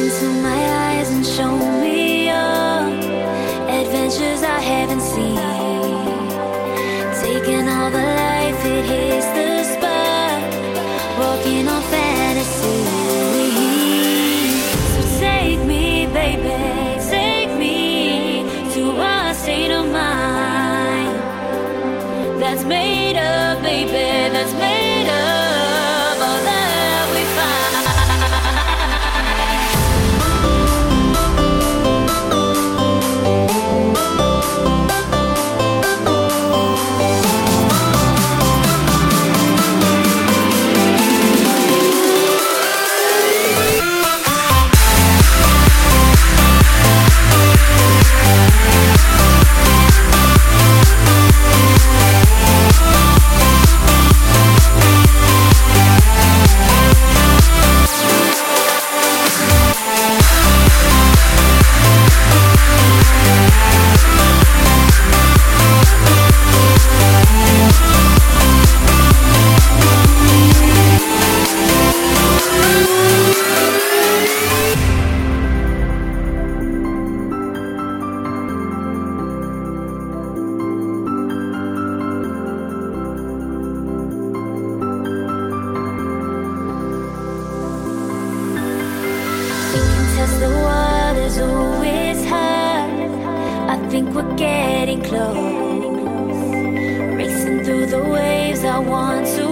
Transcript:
into my eyes and show me your adventures I haven't seen. Taking all the life, it hits the spot. Walking on fantasy. So take me, baby, take me to a state of mind that's made up, baby, that's made the waters, it's hard. I think we're getting close. Racing through the waves, I want to